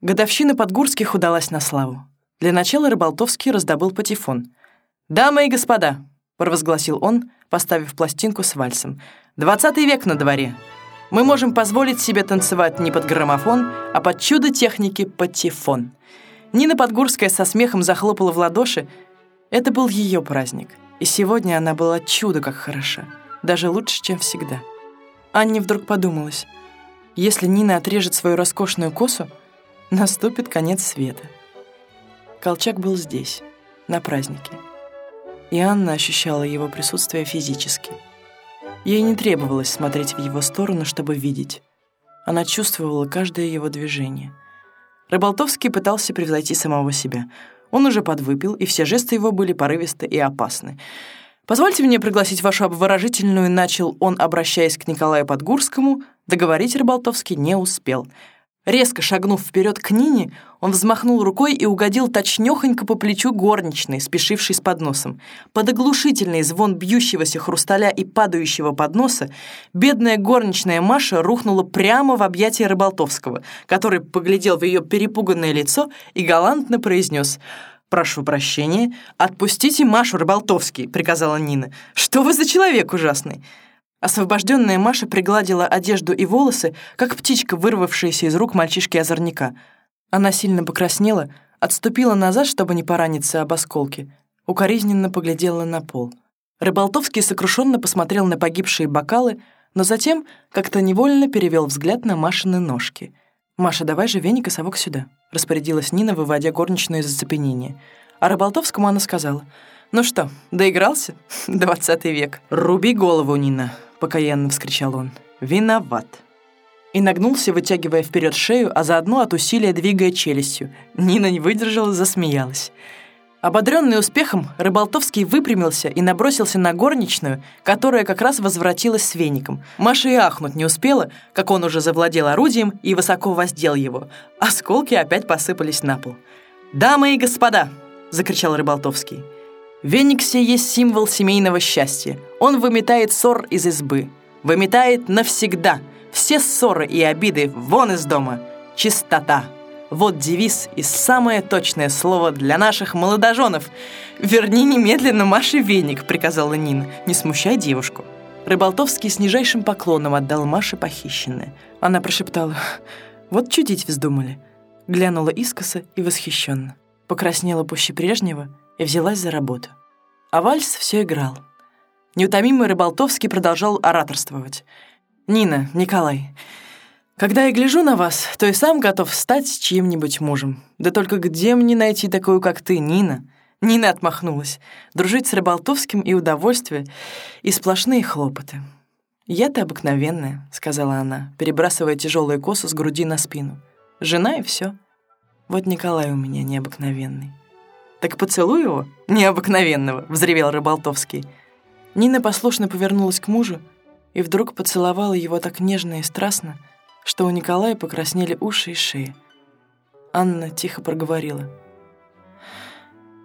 Годовщина Подгурских удалась на славу. Для начала Рыболтовский раздобыл патефон. «Дамы и господа», — провозгласил он, поставив пластинку с вальсом, «двадцатый век на дворе. Мы можем позволить себе танцевать не под граммофон, а под чудо техники патефон». Нина Подгурская со смехом захлопала в ладоши. Это был ее праздник, и сегодня она была чудо как хороша, даже лучше, чем всегда. Анне вдруг подумалось, если Нина отрежет свою роскошную косу, наступит конец света. Колчак был здесь, на празднике. И Анна ощущала его присутствие физически. Ей не требовалось смотреть в его сторону, чтобы видеть. Она чувствовала каждое его движение. Рыболтовский пытался превзойти самого себя. Он уже подвыпил, и все жесты его были порывисты и опасны. «Позвольте мне пригласить вашу обворожительную», — начал он, обращаясь к Николаю Подгурскому. Договорить Рыболтовский не успел — Резко шагнув вперед к Нине, он взмахнул рукой и угодил точнёхонько по плечу горничной, спешившей с подносом. Под оглушительный звон бьющегося хрусталя и падающего подноса бедная горничная Маша рухнула прямо в объятия Рыболтовского, который поглядел в ее перепуганное лицо и галантно произнес «Прошу прощения, отпустите Машу Рыболтовский», — приказала Нина. «Что вы за человек ужасный?» Освобожденная Маша пригладила одежду и волосы, как птичка, вырвавшаяся из рук мальчишки-озорника. Она сильно покраснела, отступила назад, чтобы не пораниться об осколки, укоризненно поглядела на пол. Рыболтовский сокрушенно посмотрел на погибшие бокалы, но затем как-то невольно перевел взгляд на Машины ножки. «Маша, давай же веник и совок сюда», — распорядилась Нина, выводя горничную из зацепенения. А Рыболтовскому она сказала, «Ну что, доигрался? Двадцатый век. Руби голову, Нина», — покаянно вскричал он. «Виноват». И нагнулся, вытягивая вперед шею, а заодно от усилия двигая челюстью. Нина не выдержала, засмеялась. Ободренный успехом, Рыболтовский выпрямился и набросился на горничную, которая как раз возвратилась с веником. Маша и ахнуть не успела, как он уже завладел орудием и высоко воздел его. Осколки опять посыпались на пол. «Дамы и господа!» — закричал Рыболтовский. Веник сей есть символ семейного счастья. Он выметает ссор из избы. Выметает навсегда. Все ссоры и обиды вон из дома. Чистота. Вот девиз и самое точное слово для наших молодоженов. «Верни немедленно Маше веник», — приказала Нина. «Не смущай девушку». Рыболтовский с нижайшим поклоном отдал Маше похищенное. Она прошептала «Вот чудить вздумали». Глянула искоса и восхищенно. Покраснела пуще прежнего — и взялась за работу. А вальс все играл. Неутомимый Рыболтовский продолжал ораторствовать. «Нина, Николай, когда я гляжу на вас, то и сам готов стать чьим-нибудь мужем. Да только где мне найти такую, как ты, Нина?» Нина отмахнулась. Дружить с Рыболтовским и удовольствие, и сплошные хлопоты. «Я-то обыкновенная», — сказала она, перебрасывая тяжелые косы с груди на спину. «Жена и все. Вот Николай у меня необыкновенный». «Так поцелуй его, необыкновенного», — взревел Рыболтовский. Нина послушно повернулась к мужу и вдруг поцеловала его так нежно и страстно, что у Николая покраснели уши и шеи. Анна тихо проговорила.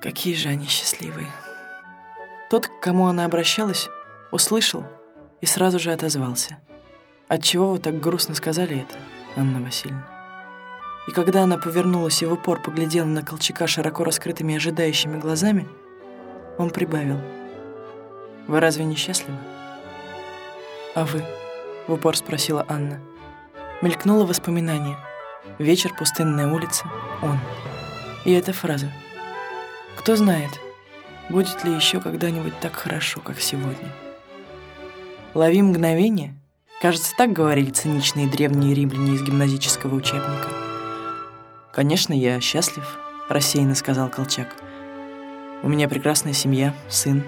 «Какие же они счастливые!» Тот, к кому она обращалась, услышал и сразу же отозвался. «Отчего вы так грустно сказали это, Анна Васильевна?» И когда она повернулась и в упор поглядела на Колчака широко раскрытыми ожидающими глазами, он прибавил. «Вы разве не счастливы?» «А вы?» — в упор спросила Анна. Мелькнуло воспоминание. Вечер, пустынная улица, он. И эта фраза. «Кто знает, будет ли еще когда-нибудь так хорошо, как сегодня?» «Лови мгновение», Кажется, так говорили циничные древние римляне из гимназического учебника. «Конечно, я счастлив», — рассеянно сказал Колчак. «У меня прекрасная семья, сын,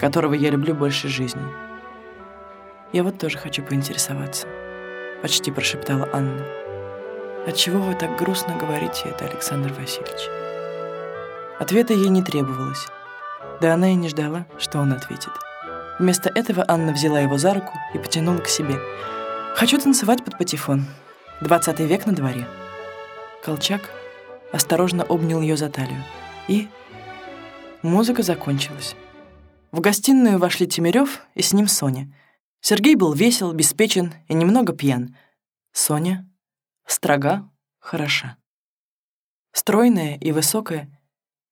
которого я люблю больше жизни». «Я вот тоже хочу поинтересоваться», — почти прошептала Анна. «Отчего вы так грустно говорите это, Александр Васильевич?» Ответа ей не требовалось. Да она и не ждала, что он ответит. Вместо этого Анна взяла его за руку и потянула к себе. «Хочу танцевать под патефон. Двадцатый век на дворе». Колчак осторожно обнял ее за талию. И музыка закончилась. В гостиную вошли Тимирёв и с ним Соня. Сергей был весел, беспечен и немного пьян. Соня строга, хороша. Стройная и высокая,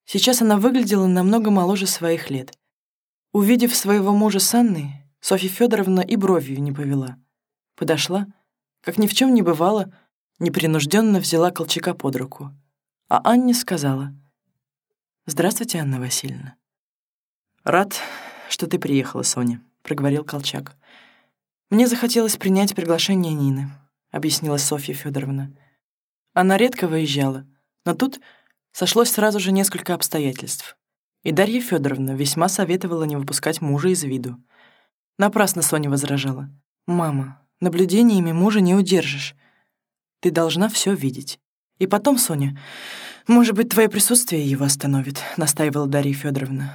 сейчас она выглядела намного моложе своих лет. Увидев своего мужа с Анной, Софья Федоровна и бровью не повела. Подошла, как ни в чем не бывало, непринужденно взяла Колчака под руку. А Анне сказала, «Здравствуйте, Анна Васильевна». «Рад, что ты приехала, Соня», — проговорил Колчак. «Мне захотелось принять приглашение Нины», — объяснила Софья Федоровна. Она редко выезжала, но тут сошлось сразу же несколько обстоятельств. И Дарья Федоровна весьма советовала не выпускать мужа из виду. Напрасно Соня возражала. «Мама, наблюдениями мужа не удержишь. Ты должна все видеть. И потом, Соня, может быть, твое присутствие его остановит», — настаивала Дарья Федоровна.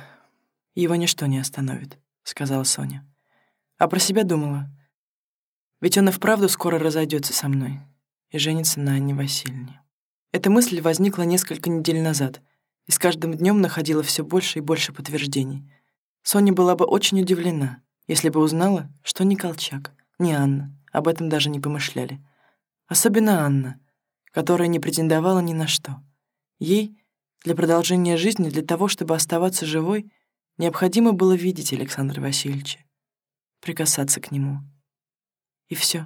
«Его ничто не остановит», — сказала Соня. А про себя думала. Ведь он и вправду скоро разойдется со мной и женится на Анне Васильевне. Эта мысль возникла несколько недель назад и с каждым днем находила все больше и больше подтверждений. Соня была бы очень удивлена, если бы узнала, что ни Колчак, ни Анна об этом даже не помышляли. Особенно Анна, которая не претендовала ни на что. Ей, для продолжения жизни, для того, чтобы оставаться живой, необходимо было видеть Александра Васильевича, прикасаться к нему. И все.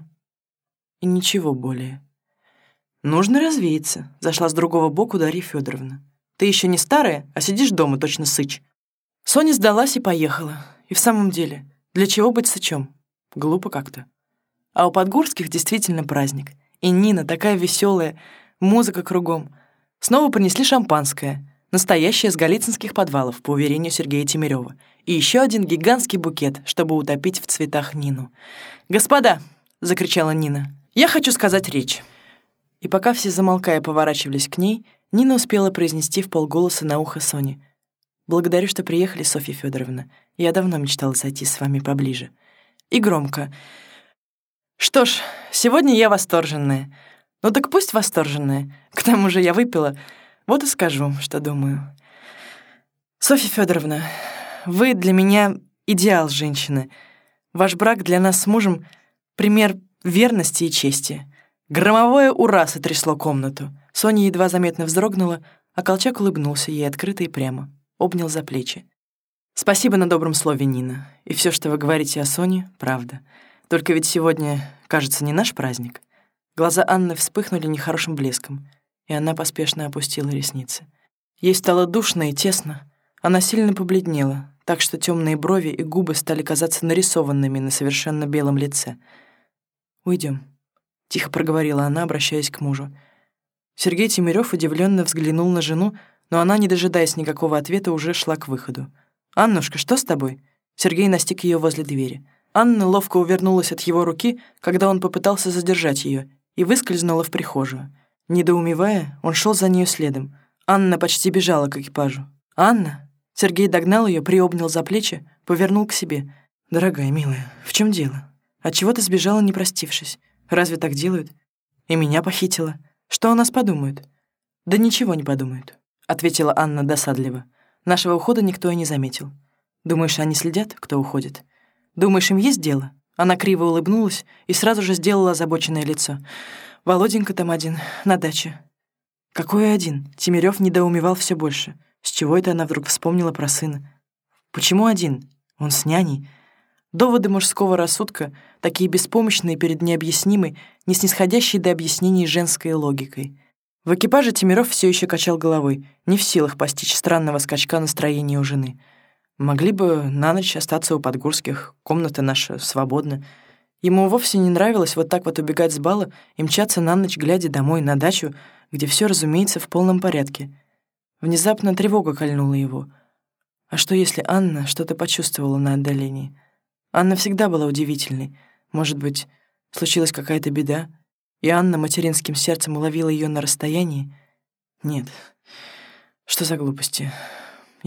И ничего более. «Нужно развеяться», — зашла с другого боку Дарья Федоровна. «Ты еще не старая, а сидишь дома, точно сыч». Соня сдалась и поехала. И в самом деле, для чего быть сычом? Глупо как-то. А у Подгорских действительно праздник. И Нина такая веселая, музыка кругом. Снова принесли шампанское, настоящее с галицинских подвалов, по уверению Сергея Тимирёва. И еще один гигантский букет, чтобы утопить в цветах Нину. «Господа!» — закричала Нина. «Я хочу сказать речь». И пока все замолкая поворачивались к ней, Нина успела произнести в полголоса на ухо Соне. «Благодарю, что приехали, Софья Федоровна. Я давно мечтала сойти с вами поближе». И громко. «Что ж, сегодня я восторженная. Ну так пусть восторженная. К тому же я выпила. Вот и скажу, что думаю. Софья Федоровна, вы для меня идеал женщины. Ваш брак для нас с мужем — пример верности и чести. Громовое «Ура!» сотрясло комнату. Соня едва заметно вздрогнула, а Колчак улыбнулся ей открыто и прямо, обнял за плечи. «Спасибо на добром слове, Нина. И все, что вы говорите о Соне, правда. Только ведь сегодня, кажется, не наш праздник». Глаза Анны вспыхнули нехорошим блеском, и она поспешно опустила ресницы. Ей стало душно и тесно. Она сильно побледнела, так что темные брови и губы стали казаться нарисованными на совершенно белом лице. Уйдем, тихо проговорила она, обращаясь к мужу. Сергей Тимирёв удивленно взглянул на жену, но она, не дожидаясь никакого ответа, уже шла к выходу. «Аннушка, что с тобой?» Сергей настиг ее возле двери. Анна ловко увернулась от его руки, когда он попытался задержать ее, и выскользнула в прихожую. Недоумевая, он шел за нею следом. Анна почти бежала к экипажу. «Анна?» Сергей догнал ее, приобнял за плечи, повернул к себе. «Дорогая, милая, в чем дело? Отчего ты сбежала, не простившись? Разве так делают? И меня похитила. Что о нас подумают?» «Да ничего не подумают», — ответила Анна досадливо. «Нашего ухода никто и не заметил. Думаешь, они следят, кто уходит? Думаешь, им есть дело?» Она криво улыбнулась и сразу же сделала озабоченное лицо. «Володенька там один, на даче». «Какой один?» Тимирёв недоумевал все больше. С чего это она вдруг вспомнила про сына? Почему один? Он с няней. Доводы мужского рассудка, такие беспомощные перед необъяснимой, не снисходящей до объяснений женской логикой. В экипаже Тимиров все еще качал головой, не в силах постичь странного скачка настроения у жены. Могли бы на ночь остаться у Подгорских, комната наша свободна. Ему вовсе не нравилось вот так вот убегать с бала и мчаться на ночь, глядя домой на дачу, где все, разумеется, в полном порядке — Внезапно тревога кольнула его. А что, если Анна что-то почувствовала на отдалении? Анна всегда была удивительной. Может быть, случилась какая-то беда, и Анна материнским сердцем уловила ее на расстоянии? Нет. Что за глупости?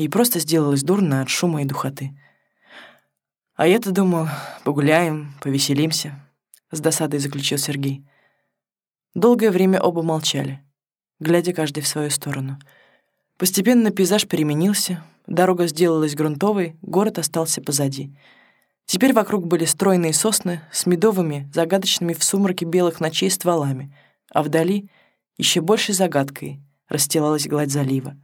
Ей просто сделалось дурно от шума и духоты. А я-то думал, погуляем, повеселимся, — с досадой заключил Сергей. Долгое время оба молчали, глядя каждый в свою сторону — Постепенно пейзаж переменился, дорога сделалась грунтовой, город остался позади. Теперь вокруг были стройные сосны с медовыми, загадочными в сумраке белых ночей стволами, а вдали — еще большей загадкой, расстилалась гладь залива.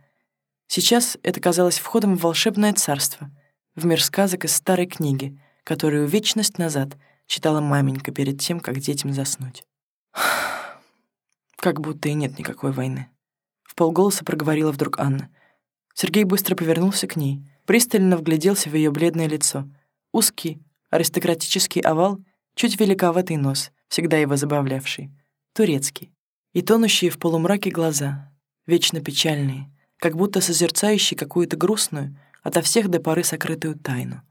Сейчас это казалось входом в волшебное царство, в мир сказок из старой книги, которую вечность назад читала маменька перед тем, как детям заснуть. Как будто и нет никакой войны. В полголоса проговорила вдруг Анна. Сергей быстро повернулся к ней, пристально вгляделся в ее бледное лицо. Узкий, аристократический овал, чуть великоватый нос, всегда его забавлявший, турецкий, и тонущие в полумраке глаза, вечно печальные, как будто созерцающие какую-то грустную, ото всех до поры сокрытую тайну.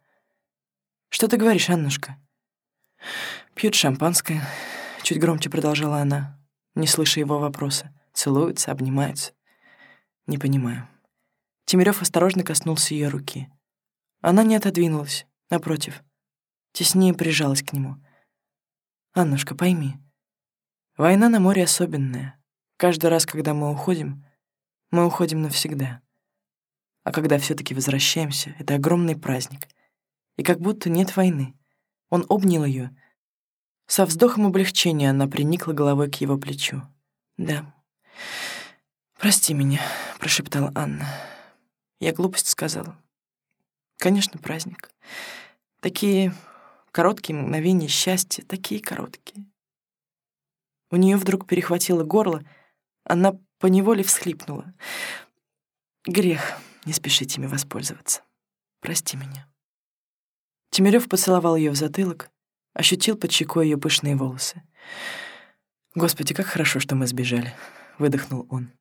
«Что ты говоришь, Аннушка?» «Пьют шампанское», — чуть громче продолжала она, не слыша его вопроса. Целуются, обнимаются. Не понимаю. Тимирёв осторожно коснулся ее руки. Она не отодвинулась, напротив. Теснее прижалась к нему. «Аннушка, пойми, война на море особенная. Каждый раз, когда мы уходим, мы уходим навсегда. А когда все таки возвращаемся, это огромный праздник. И как будто нет войны. Он обнял ее. Со вздохом облегчения она приникла головой к его плечу. «Да. Прости меня», — прошептала Анна. Я глупость сказала. Конечно, праздник. Такие Короткие мгновения счастья, такие короткие. У нее вдруг перехватило горло, она поневоле всхлипнула. Грех, не спешите ими воспользоваться. Прости меня. Тимирёв поцеловал ее в затылок, ощутил под щекой ее пышные волосы. «Господи, как хорошо, что мы сбежали», — выдохнул он.